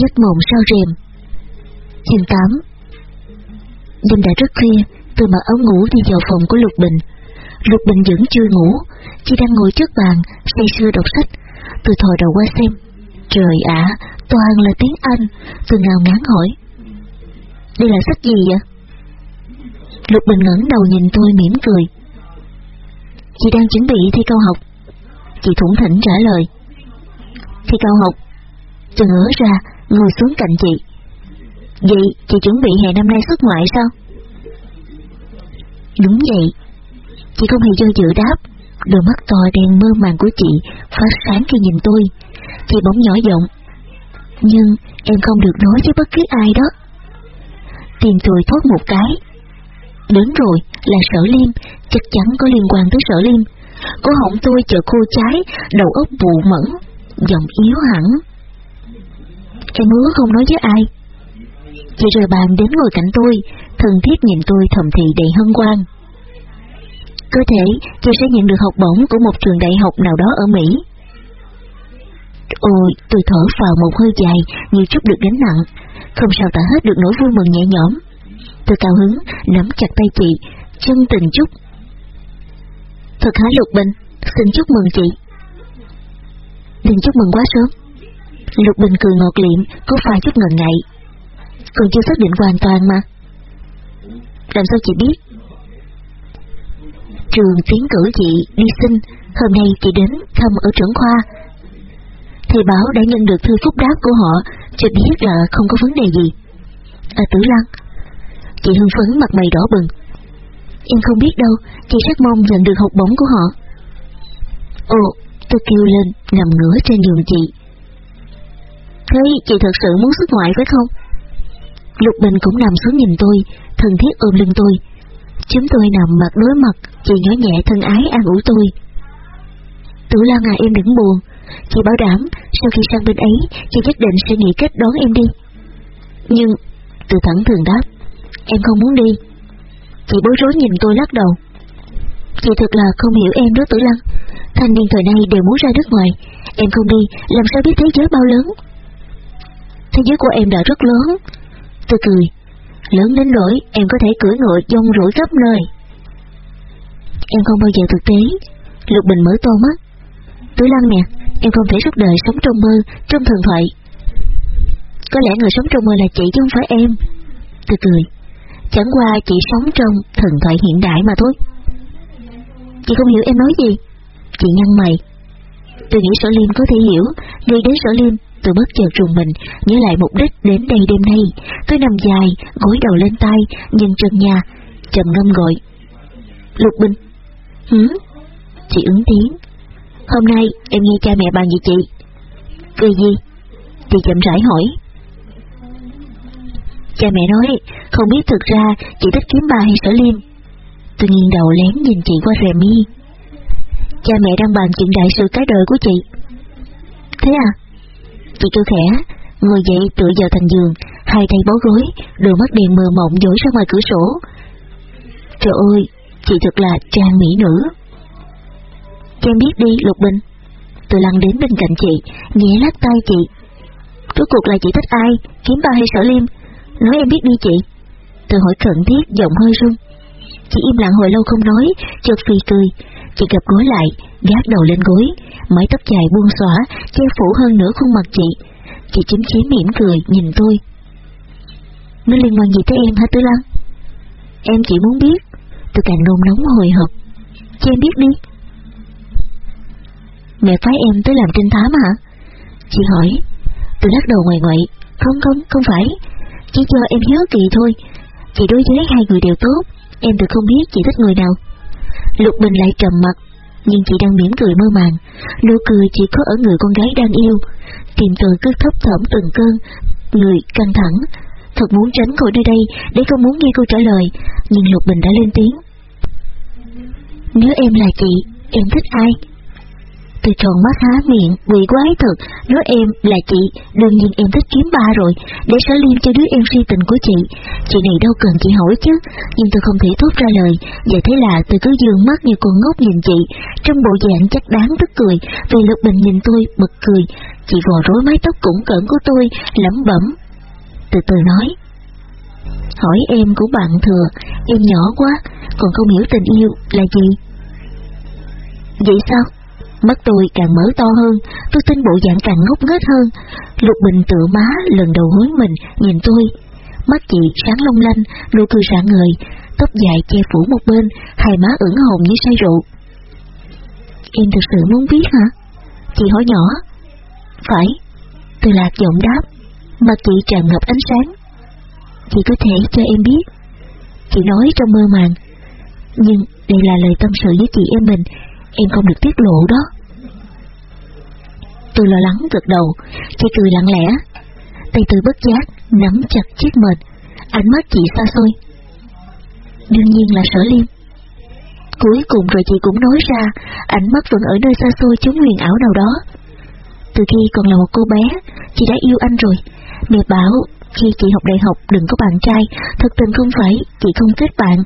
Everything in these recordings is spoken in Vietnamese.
Giấc mộng sao rèm. Chương 8 Đêm đã rất khuya, Tôi mặc áo ngủ đi vào phòng của Lục Bình. Lục Bình vẫn chưa ngủ, Chỉ đang ngồi trước bàn, Say sưa đọc sách. Tôi thò đầu qua xem. Trời ạ, Toàn là tiếng Anh. Tôi ngào ngán hỏi. Đây là sách gì vậy? Lục Bình ngẩng đầu nhìn tôi mỉm cười. Chị đang chuẩn bị thi câu học. Chị thủng thỉnh trả lời. Thi câu học. Tôi ngỡ ra ngồi xuống cạnh chị. Vậy, chị chuẩn bị hè năm nay xuất ngoại sao? Đúng vậy. Chị không hề do dự đáp. Đôi mắt to đen mơ màng của chị Phát sáng khi nhìn tôi. Chị bỗng nhỏ giọng. Nhưng em không được nói với bất cứ ai đó. Tìm tôi thốt một cái. Đến rồi, là sở liêm. Chắc chắn có liên quan tới sở liêm. Cô họng tôi chợ khô trái Đầu óc vụ mẫn, Giọng yếu hẳn. Em hứa không nói với ai. Chị rời bàn đến ngồi cạnh tôi, Thân thiết nhìn tôi thầm thị đầy hân hoan. Có thể chị sẽ nhận được học bổng Của một trường đại học nào đó ở Mỹ. Ôi, tôi thở vào một hơi dài, Như chút được gánh nặng. Không sao tả hết được nỗi vui mừng nhẹ nhõm. Tôi cao hứng, nắm chặt tay chị, Chân tình chúc. Thật hả, Lục Bình? Xin chúc mừng chị. Đừng chúc mừng quá sớm. Lục Bình cười ngọt liệm, Có pha chút ngần ngại. Còn chưa xác định hoàn toàn mà. Làm sao chị biết? Trường tiến cử chị đi sinh Hôm nay chị đến thăm ở trưởng khoa. Thầy báo đã nhận được thư phúc đáp của họ, Cho biết là không có vấn đề gì. À Tử Lăng, Chị hưng phấn mặt mày đỏ bừng. Em không biết đâu, Chị rất mong nhận được học bổng của họ. Ồ, Tôi kêu lên, nằm ngửa trên giường chị. Thế chị thật sự muốn xuất ngoại phải không? Lục Bình cũng nằm xuống nhìn tôi Thân thiết ôm lưng tôi. Chúng tôi nằm mặt đối mặt, Chị nhỏ nhẹ thân ái an ủi tôi. Tử Lan à em đừng buồn, Chị bảo đảm Sau khi sang bên ấy, Chị nhất định sẽ nghĩ cách đón em đi. Nhưng, Từ thẳng thường đáp, Em không muốn đi. Chị bối rối nhìn tôi lắc đầu. Chị thật là không hiểu em đó, Tử Lăng Thanh niên thời nay đều muốn ra nước ngoài. Em không đi, Làm sao biết thế giới bao lớn? Thế giới của em đã rất lớn. Tôi cười. Lớn đến nỗi em có thể cưỡi ngựa dông rủi khắp nơi. Em không bao giờ thực tế. Lục Bình mở to mắt. Tôi Lăng nè, Em không thể suốt đời sống trong mơ, Trong thần thoại. Có lẽ người sống trong mơ là chị chứ không phải em. Tôi cười. Chẳng qua chị sống trong thần thoại hiện đại mà thôi. Chị không hiểu em nói gì. Chị nhăn mày. Tôi nghĩ sở liêm có thể hiểu. Đi đến sở liêm Tôi bất chợt rùng mình, Nhớ lại mục đích đến đây đêm nay. Tôi nằm dài, Gối đầu lên tay Nhìn trần nhà. Trầm ngâm gọi, Lục Bình. Hử? Chị ứng tiếng. Hôm nay em nghe cha mẹ bàn gì chị. Cười gì? Chị chậm rãi hỏi. Cha mẹ nói, Không biết thực ra chị thích kiếm bà hay sở liêm Tôi nghiêng đầu lén nhìn chị qua rèm mi. Cha mẹ đang bàn chuyện đại sự cái đời của chị. Thế à? Chị kêu khẽ. Ngồi dậy, tựa vào thành giường, Hai tay bó gối, Đôi mắt đèn mờ mộng dối ra ngoài cửa sổ. Trời ơi, Chị thật là trang mỹ nữ. Cho em biết đi, Lục Bình. Tôi lăn đến bên cạnh chị, Nhẹ lắc tay chị. Rốt cuộc là chị thích ai? Kiếm ba hay sở liêm? Nói em biết đi chị. Tôi hỏi khẩn thiết, giọng hơi run Chị im lặng hồi lâu không nói, Chợt phì cười. Chị gập gối lại, Gác đầu lên gối, Mái tóc dài buông xõa Che phủ hơn nửa khuôn mặt chị. Chị chím chím mỉm cười, nhìn tôi. Nó liên quan gì tới em hả Tư Lăng Em chỉ muốn biết, Tôi càng nôn nóng hồi hộp. Cho em biết đi. Mẹ phái em tới làm trinh thám hả? Chị hỏi. Tôi lắc đầu ngoài ngoại. Không không không phải. Chỉ cho em hiếu kỳ thôi. Chị đối với hai người đều tốt. Em tự không biết chị thích người nào. Lục Bình lại trầm mặt. Nhưng chị đang mỉm cười mơ màng. Nụ cười chỉ có ở người con gái đang yêu. Tìm tôi cứ thấp thỏm từng cơn, Người căng thẳng. Thật muốn tránh khỏi nơi đây, Để không muốn nghe câu trả lời. Nhưng Lục Bình đã lên tiếng. Nếu em là chị, Em thích ai? Tôi tròn mắt há miệng, quỷ quái thật, nói em là chị, đương nhiên em thích kiếm ba rồi, để sở liêm cho đứa em si tình của chị. Chị này đâu cần chị hỏi chứ, nhưng tôi không thể thốt ra lời, vậy thế là tôi cứ dường mắt như con ngốc nhìn chị, trong bộ dạng chắc đáng tức cười, vì Lục Bình nhìn tôi, bật cười, Chị vò rối mái tóc cũng cẩn của tôi, lẩm bẩm. Từ từ nói. Hỏi em của bạn thừa, em nhỏ quá, còn không hiểu tình yêu là gì. Vậy sao? Mắt tôi càng mở to hơn, tôi tin bộ dạng càng ngốc nghếch hơn. Lục Bình tựa má lần đầu hối mình, nhìn tôi. Mắt chị sáng long lanh, nụ cười rạng ngời, tóc dài che phủ một bên, hai má ửng hồng như say rượu. Em thực sự muốn biết hả? Chị hỏi nhỏ. Phải, tôi lạc giọng đáp, mặt chị tràn ngập ánh sáng. Chị có thể cho em biết. Chị nói trong mơ màng. Nhưng đây là lời tâm sự với chị em mình, em không được tiết lộ đó. Tôi lo lắng gật đầu, chỉ cười lặng lẽ. Tay tôi bất giác, nắm chặt chiếc mệt, ánh mắt chị xa xôi. Đương nhiên là sở liêm. Cuối cùng rồi chị cũng nói ra, ánh mắt vẫn ở nơi xa xôi chúng huyền ảo nào đó. Từ khi còn là một cô bé, chị đã yêu anh rồi. Mẹ bảo, khi chị học đại học đừng có bạn trai, thật tình không phải chị không kết bạn,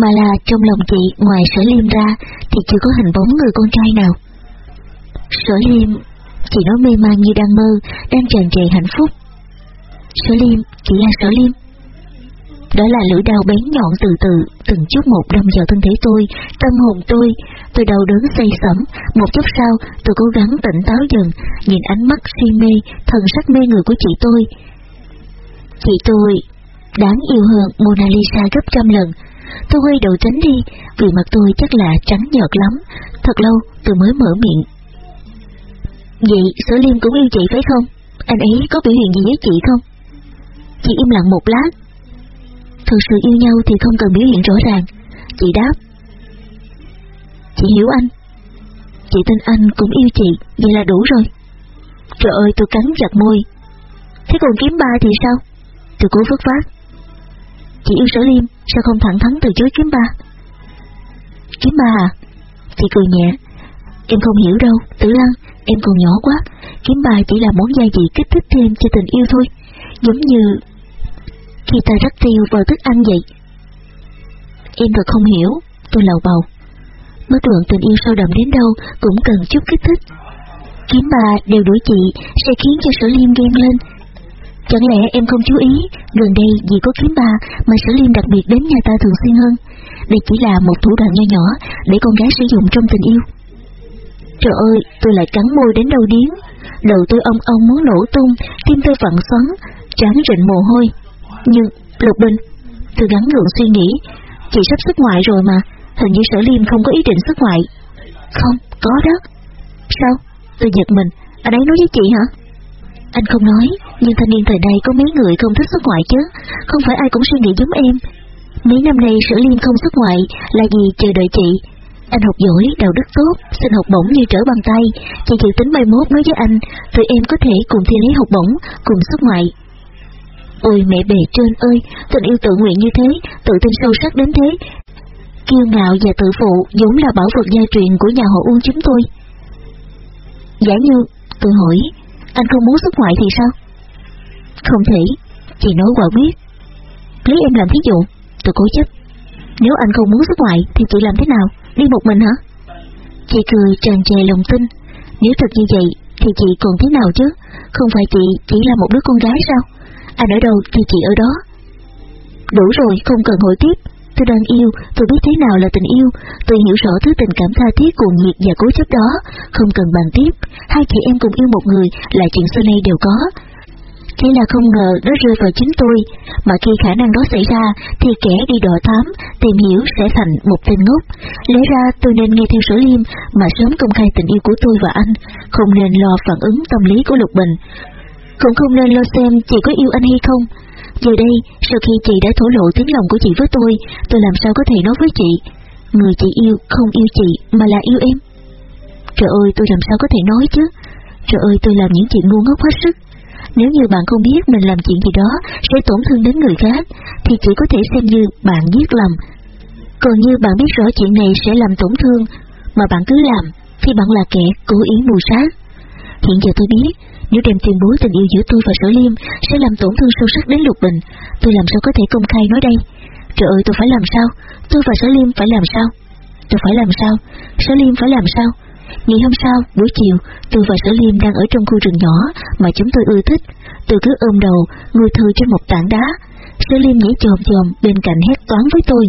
mà là trong lòng chị ngoài sở liêm ra thì chưa có hình bóng người con trai nào. Sở liêm, chị nói mê man như đang mơ, đang tràn trề hạnh phúc. Sở liêm, chị là sở liêm. Đó là lưỡi đao bén nhọn từ từ, từng chút một đâm vào thân thể tôi, tâm hồn tôi. Tôi đau đớn say sẩm, một chút sau tôi cố gắng tỉnh táo dần, nhìn ánh mắt si mê, thần sắc mê người của chị tôi. Chị tôi đáng yêu hơn Mona Lisa gấp trăm lần. Tôi quay đầu tránh đi, vì mặt tôi chắc là trắng nhợt lắm. Thật lâu tôi mới mở miệng. Vậy Sở Liêm cũng yêu chị phải không? Anh ấy có biểu hiện gì với chị không? Chị im lặng một lát, Thực sự yêu nhau thì không cần biểu hiện rõ ràng Chị đáp Chị hiểu anh Chị tin anh cũng yêu chị Vậy là đủ rồi Trời ơi tôi cắn chặt môi Thế còn kiếm ba thì sao Tôi cố vất vát Chị yêu sở liêm Sao không thẳng thắn từ chối kiếm ba Kiếm ba à Chị cười nhẹ Em không hiểu đâu Tử Lăng Em còn nhỏ quá Kiếm ba chỉ là món gia vị kích thích thêm cho tình yêu thôi Giống như khi ta rắc tiêu vào thức ăn vậy. Em thật không hiểu, tôi lầu bầu. Bất luận tình yêu sâu đậm đến đâu cũng cần chút kích thích. Kiếm bà đều đuổi chị sẽ khiến cho sở liêm ghen lên. Chẳng lẽ em không chú ý, gần đây vì có kiếm bà mà sở liên đặc biệt đến nhà ta thường xuyên hơn. Đây chỉ là một thủ đoạn nho nhỏ để con gái sử dụng trong tình yêu. Trời ơi, tôi lại cắn môi đến đầu điếng. Đầu tôi ông ông muốn nổ tung, tim tôi vặn xoắn, trán rịnh mồ hôi. Nhưng, Lục Bình, tôi gắn gượng suy nghĩ, chị sắp xuất ngoại rồi mà, hình như sở liêm không có ý định xuất ngoại. Không, có đó. Sao? Tôi giật mình, anh ấy nói với chị hả? Anh không nói, nhưng thanh niên thời nay có mấy người không thích xuất ngoại chứ, không phải ai cũng suy nghĩ giống em. Mấy năm nay sở liêm không xuất ngoại là vì chờ đợi chị. Anh học giỏi, đạo đức tốt, xin học bổng như trở bàn tay. Chị dự tính mai mốt nói với anh, tụi em có thể cùng thi lấy học bổng, cùng xuất ngoại. Ôi mẹ bề trên ơi, tình yêu tự nguyện như thế, tự tin sâu sắc đến thế. Kiêu ngạo và tự phụ vốn là bảo vật gia truyền của nhà họ Uông chúng tôi. Giả như, tôi hỏi, anh không muốn xuất ngoại thì sao? Không thể, chị nói quả biết. Lấy em làm thí dụ, tôi cố chấp. Nếu anh không muốn xuất ngoại thì chị làm thế nào? Đi một mình hả? Chị cười tràn trề lòng tin. Nếu thật như vậy thì chị còn thế nào chứ? Không phải chị chỉ là một đứa con gái sao? Anh ở đâu thì chị ở đó Đủ rồi không cần hỏi tiếp Tôi đang yêu, tôi biết thế nào là tình yêu Tôi hiểu rõ thứ tình cảm tha thiết cuồng nhiệt và cố chấp đó Không cần bàn tiếp Hai chị em cùng yêu một người là chuyện xưa nay đều có chỉ là không ngờ nó rơi vào chính tôi Mà khi khả năng đó xảy ra Thì kẻ đi đỏ thám Tìm hiểu sẽ thành một tên ngốc Lẽ ra tôi nên nghe theo sở liêm Mà sớm công khai tình yêu của tôi và anh Không nên lo phản ứng tâm lý của Lục Bình cũng không nên lo xem chị có yêu anh hay không. Giờ đây, sau khi chị đã thổ lộ tiếng lòng của chị với tôi, tôi làm sao có thể nói với chị, người chị yêu không yêu chị mà là yêu em. Trời ơi, tôi làm sao có thể nói chứ? Trời ơi, tôi làm những chuyện ngu ngốc hết sức. Nếu như bạn không biết mình làm chuyện gì đó sẽ tổn thương đến người khác, thì chỉ có thể xem như bạn giết lầm. Còn như bạn biết rõ chuyện này sẽ làm tổn thương, mà bạn cứ làm, thì bạn là kẻ cố ý mù sát. Hiện giờ tôi biết, nếu đem tuyên bố tình yêu giữa tôi và Sở Liêm sẽ làm tổn thương sâu sắc đến Lục Bình, tôi làm sao có thể công khai nói đây? Trời ơi tôi phải làm sao? Tôi và Sở Liêm phải làm sao? Tôi phải làm sao? Sở Liêm phải làm sao? Ngày hôm sau, buổi chiều, tôi và Sở Liêm đang ở trong khu rừng nhỏ mà chúng tôi ưa thích. Tôi cứ ôm đầu, ngồi thư trên một tảng đá. Sở Liêm nhảy chồm chồm bên cạnh hét toán với tôi.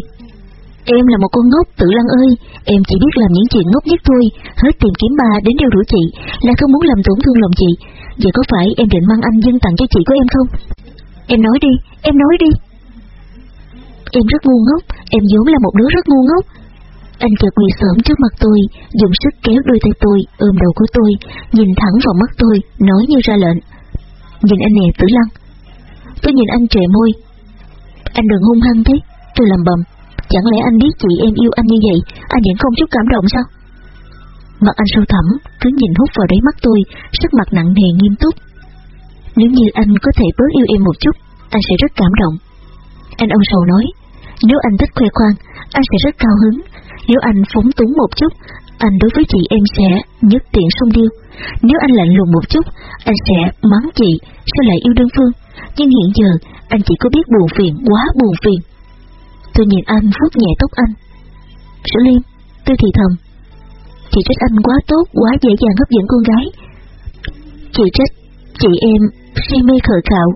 Em là một con ngốc, tự lăng ơi, em chỉ biết làm những chuyện ngốc nhất thôi, hết tìm kiếm bà đến đeo đuổi chị, là không muốn làm tổn thương lòng chị. Vậy có phải em định mang anh dân tặng cho chị của em không? Em nói đi, em nói đi. Em rất ngu ngốc, em vốn là một đứa rất ngu ngốc. Anh chợt quỳ sớm trước mặt tôi, dùng sức kéo đôi tay tôi, ôm đầu của tôi, nhìn thẳng vào mắt tôi, nói như ra lệnh. Nhìn anh nè tử lăng. Tôi nhìn anh trề môi. Anh đừng hung hăng thế, tôi làm bầm. Chẳng lẽ anh biết chị em yêu anh như vậy, anh vẫn không chút cảm động sao? Mặt anh sâu thẳm, cứ nhìn hút vào đáy mắt tôi, sắc mặt nặng nề nghiêm túc. Nếu như anh có thể bớt yêu em một chút, anh sẽ rất cảm động. Anh ông sầu nói, nếu anh thích khoe khoang, anh sẽ rất cao hứng. Nếu anh phóng túng một chút, anh đối với chị em sẽ nhất tiện sông điêu. Nếu anh lạnh lùng một chút, anh sẽ mắng chị, sao lại yêu đơn phương. Nhưng hiện giờ, anh chỉ có biết buồn phiền, quá buồn phiền. Tôi nhìn anh vuốt nhẹ tóc anh. Sở Liêm, tôi thì thầm. Chị trách anh quá tốt, quá dễ dàng hấp dẫn con gái. Chị trách, chị em, si mê khờ khạo.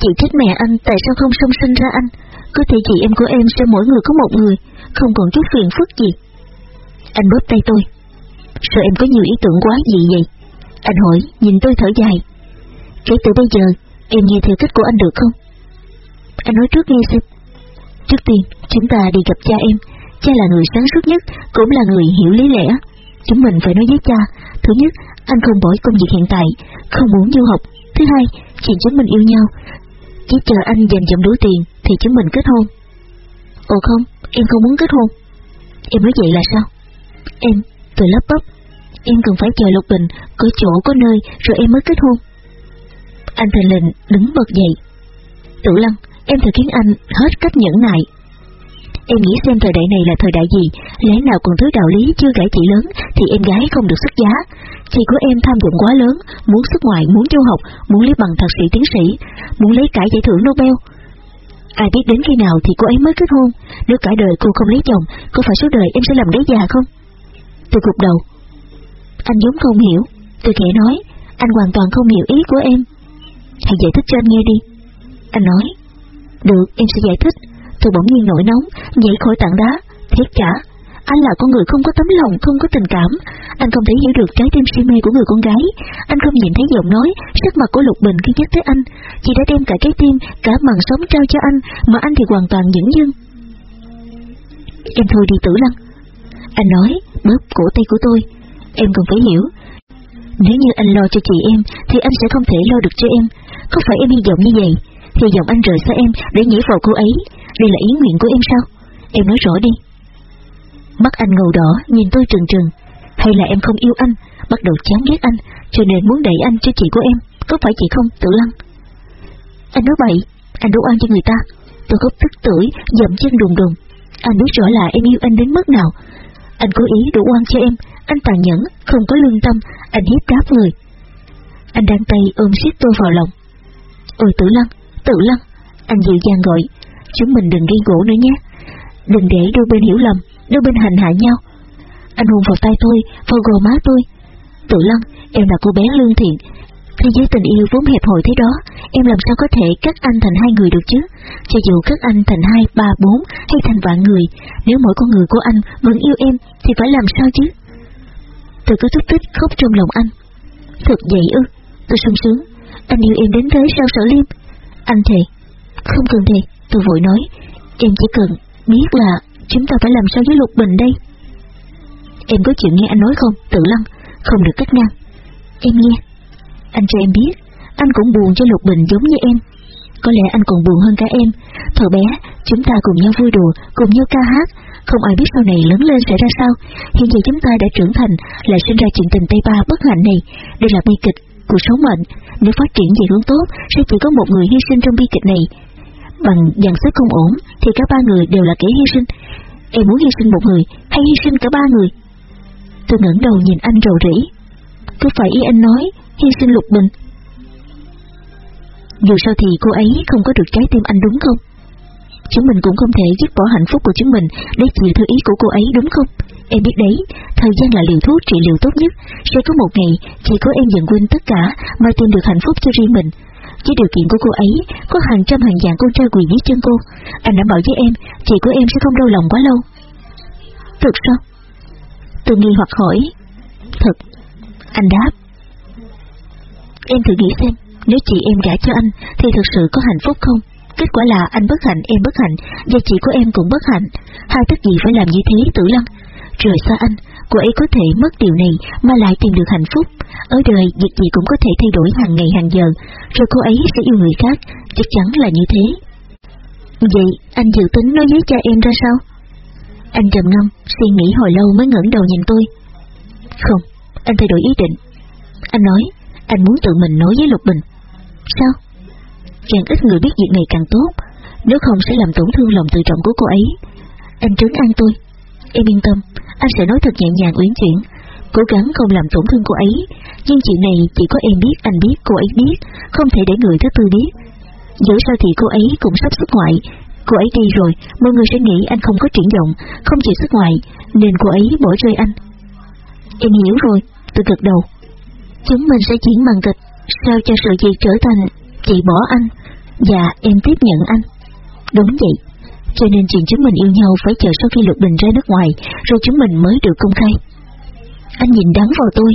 Chị trách mẹ anh tại sao không song sinh ra anh. Có thể chị em của em sẽ mỗi người có một người, không còn chút phiền phức gì. Anh bóp tay tôi. Sao em có nhiều ý tưởng quá gì vậy? Anh hỏi, nhìn tôi thở dài. Kể từ bây giờ, em nghe theo cách của anh được không? Anh nói trước nghe xem. Trước tiên, chúng ta đi gặp cha em. Cha là người sáng suốt nhất, cũng là người hiểu lý lẽ. Chúng mình phải nói với cha. Thứ nhất, anh không bỏ công việc hiện tại, không muốn du học. Thứ hai, chuyện chúng mình yêu nhau. Chỉ chờ anh dành dụm đủ tiền thì chúng mình kết hôn. Ồ không, em không muốn kết hôn. Em nói vậy là sao? Em, từ lớp bắp. Em cần phải chờ Lục Bình, có chỗ có nơi rồi em mới kết hôn. Anh thành lệnh đứng bật dậy. Tử Lăng, em thật khiến anh hết cách nhẫn nại. Em nghĩ xem thời đại này là thời đại gì, lẽ nào còn thứ đạo lý chưa gãy chị lớn thì em gái không được xuất giá. Chị của em tham vọng quá lớn, muốn xuất ngoại, muốn du học, muốn lấy bằng thạc sĩ tiến sĩ, muốn lấy cả giải thưởng Nobel. Ai biết đến khi nào thì cô ấy mới kết hôn, nếu cả đời cô không lấy chồng, có phải số đời em sẽ làm đế già không? Tôi gục đầu. Anh giống không hiểu, tôi khẽ nói, anh hoàn toàn không hiểu ý của em. Hãy giải thích cho anh nghe đi. Anh nói, được, em sẽ giải thích. Tôi bỗng nhiên nổi nóng, nhảy khỏi tảng đá, thiết trả. Anh là con người không có tấm lòng, không có tình cảm. Anh không thể hiểu được trái tim si mê của người con gái. Anh không nhìn thấy giọng nói, sắc mặt của Lục Bình khi nhắc tới anh. Chị đã đem cả trái tim, cả mạng sống trao cho anh, mà anh thì hoàn toàn dững dưng. Em thôi đi tử lăng. Anh nói, bóp cổ tay của tôi. Em cần phải hiểu. Nếu như anh lo cho chị em, thì anh sẽ không thể lo được cho em. Không phải em hy vọng như vậy. Hy vọng anh rời xa em để nhảy vào cô ấy. Đây là ý nguyện của em sao? Em nói rõ đi. Mắt anh ngầu đỏ, nhìn tôi trừng trừng. Hay là em không yêu anh, bắt đầu chán ghét anh, cho nên muốn đẩy anh cho chị của em, có phải chị không, tự lăng? Anh nói vậy, anh đổ oan cho người ta. Tôi gốc tức tưởi, dậm chân đùng đùng. Anh biết rõ là em yêu anh đến mức nào. Anh cố ý đổ oan cho em, anh tàn nhẫn, không có lương tâm, anh hiếp đáp người. Anh đang tay ôm siết tôi vào lòng. Ôi tử lăng, tử lăng, anh dịu dàng gọi, chúng mình đừng gây gỗ nữa nhé. Đừng để đôi bên hiểu lầm, đôi bên hành hạ nhau. Anh hùng vào tay tôi, vào gò má tôi. Tự lăng, em là cô bé lương thiện. Thế giới tình yêu vốn hẹp hòi thế đó, em làm sao có thể cắt anh thành hai người được chứ? Cho dù cắt anh thành hai, ba, bốn hay thành vạn người, nếu mỗi con người của anh vẫn yêu em thì phải làm sao chứ? Tôi cứ thúc tích khóc trong lòng anh. Thật vậy ư, tôi sung sướng. Anh yêu em đến thế sao sở liêm? Anh thề. Không cần thề, tôi vội nói. Em chỉ cần biết là chúng ta phải làm sao với Lục Bình đây? Em có chuyện nghe anh nói không, tự lăng, không được cắt ngang. Em nghe. Anh cho em biết, anh cũng buồn cho Lục Bình giống như em. Có lẽ anh còn buồn hơn cả em. Thời bé, chúng ta cùng nhau vui đùa, cùng nhau ca hát. Không ai biết sau này lớn lên sẽ ra sao. Hiện giờ chúng ta đã trưởng thành, lại sinh ra chuyện tình Tây Ba bất hạnh này. Đây là bi kịch, của số mệnh. Nếu phát triển về hướng tốt, sẽ chỉ có một người hy sinh trong bi kịch này. Bằng dàn xếp không ổn, thì cả ba người đều là kẻ hy sinh. Em muốn hy sinh một người, hay hy sinh cả ba người? Tôi ngẩng đầu nhìn anh rầu rĩ. Có phải ý anh nói, hy sinh lục bình? Dù sao thì cô ấy không có được trái tim anh đúng không? chúng mình cũng không thể dứt bỏ hạnh phúc của chúng mình để chịu theo ý của cô ấy đúng không? Em biết đấy, thời gian là liều thuốc trị liệu tốt nhất, sẽ có một ngày chỉ có em dần quên tất cả mà tìm được hạnh phúc cho riêng mình. Với điều kiện của cô ấy, có hàng trăm hàng dạng con trai quỳ dưới chân cô, anh đảm bảo với em, chị của em sẽ không đau lòng quá lâu. Thật sao? Tôi nghi hoặc hỏi. Thật. Anh đáp. Em thử nghĩ xem, nếu chị em gả cho anh thì thực sự có hạnh phúc không? Kết quả là anh bất hạnh, em bất hạnh, và chị của em cũng bất hạnh. Hai tất gì phải làm như thế, tử lăng. Rời xa anh, cô ấy có thể mất điều này mà lại tìm được hạnh phúc. Ở đời, việc gì cũng có thể thay đổi hàng ngày hàng giờ, rồi cô ấy sẽ yêu người khác, chắc chắn là như thế. Vậy, anh dự tính nói với cha em ra sao? Anh trầm ngâm, suy nghĩ hồi lâu mới ngẩng đầu nhìn tôi. Không, anh thay đổi ý định. Anh nói, anh muốn tự mình nói với Lục Bình. Sao? Càng ít người biết việc này càng tốt, nếu không sẽ làm tổn thương lòng tự trọng của cô ấy. Anh trấn an tôi. Em yên tâm, anh sẽ nói thật nhẹ nhàng uyển chuyển, cố gắng không làm tổn thương cô ấy. Nhưng chuyện này chỉ có em biết, anh biết, cô ấy biết, không thể để người thứ tư biết. Dẫu sao thì cô ấy cũng sắp xuất ngoại, cô ấy đi rồi, mọi người sẽ nghĩ anh không có triển vọng, không chịu xuất ngoại, nên cô ấy bỏ rơi anh. Em hiểu rồi, tôi gật đầu. Chúng mình sẽ chuyển màn kịch, sao cho sự việc trở thành chị bỏ anh, và em tiếp nhận anh. Đúng vậy, cho nên chuyện chúng mình yêu nhau phải chờ sau khi Lục Bình ra nước ngoài, rồi chúng mình mới được công khai. Anh nhìn đắng vào tôi,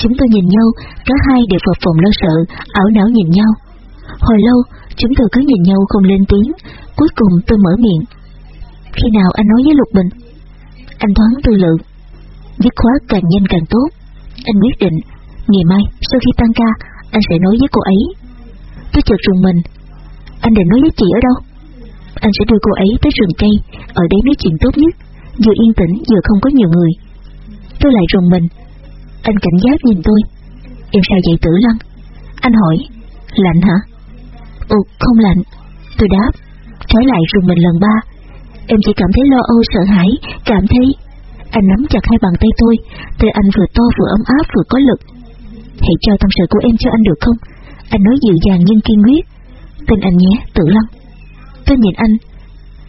chúng tôi nhìn nhau, cả hai đều phập phồng lo sợ, ảo não nhìn nhau. Hồi lâu, chúng tôi cứ nhìn nhau không lên tiếng, cuối cùng tôi mở miệng. Khi nào anh nói với Lục Bình? Anh thoáng tư lượng. Dứt khoát càng nhanh càng tốt. Anh quyết định, ngày mai sau khi tan ca, anh sẽ nói với cô ấy. Tôi chợt rùng mình. Anh định nói với chị ở đâu? Anh sẽ đưa cô ấy tới rừng cây, ở đấy nói chuyện tốt nhất, vừa yên tĩnh vừa không có nhiều người. Tôi lại rùng mình. Anh cảnh giác nhìn tôi. Em sao vậy tử lăng? Anh hỏi. Lạnh hả? Ồ, không lạnh. Tôi đáp. Trái lại rùng mình lần ba. Em chỉ cảm thấy lo âu sợ hãi, cảm thấy... Anh nắm chặt hai bàn tay tôi, tay anh vừa to vừa ấm áp vừa có lực. Hãy cho tâm sự của em cho anh được không? Anh nói dịu dàng nhưng kiên quyết. Tin anh nhé, tử lăng. Tôi nhìn anh.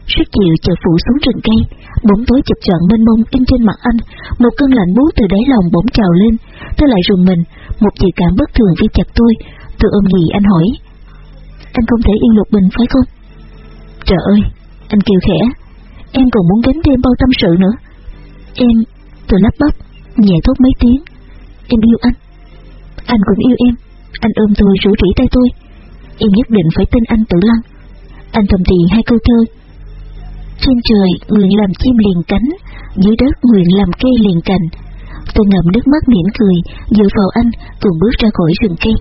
Sức chiều chợt phủ xuống rừng cây, bóng tối chập chọn mênh mông in trên mặt anh, một cơn lạnh buốt từ đáy lòng bỗng trào lên. Tôi lại rùng mình, một dự cảm bất thường vi chặt tôi. Tôi ôm gì anh hỏi. Anh không thể yên lục bình phải không? Trời ơi, anh kêu khẽ. Em còn muốn gánh thêm bao tâm sự nữa. Em, tôi lắp bắp, nhẹ thốt mấy tiếng. Em yêu anh. Anh cũng yêu em. Anh ôm tôi rủ rỉ tay tôi. Em nhất định phải tin anh tự lăng. Anh thầm thì hai câu thơ. Trên trời nguyện làm chim liền cánh, dưới đất nguyện làm cây liền cành. Tôi ngậm nước mắt mỉm cười, dựa vào anh, cùng bước ra khỏi rừng cây.